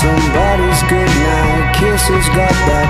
somebody's good somebody's goodnight kisses got back.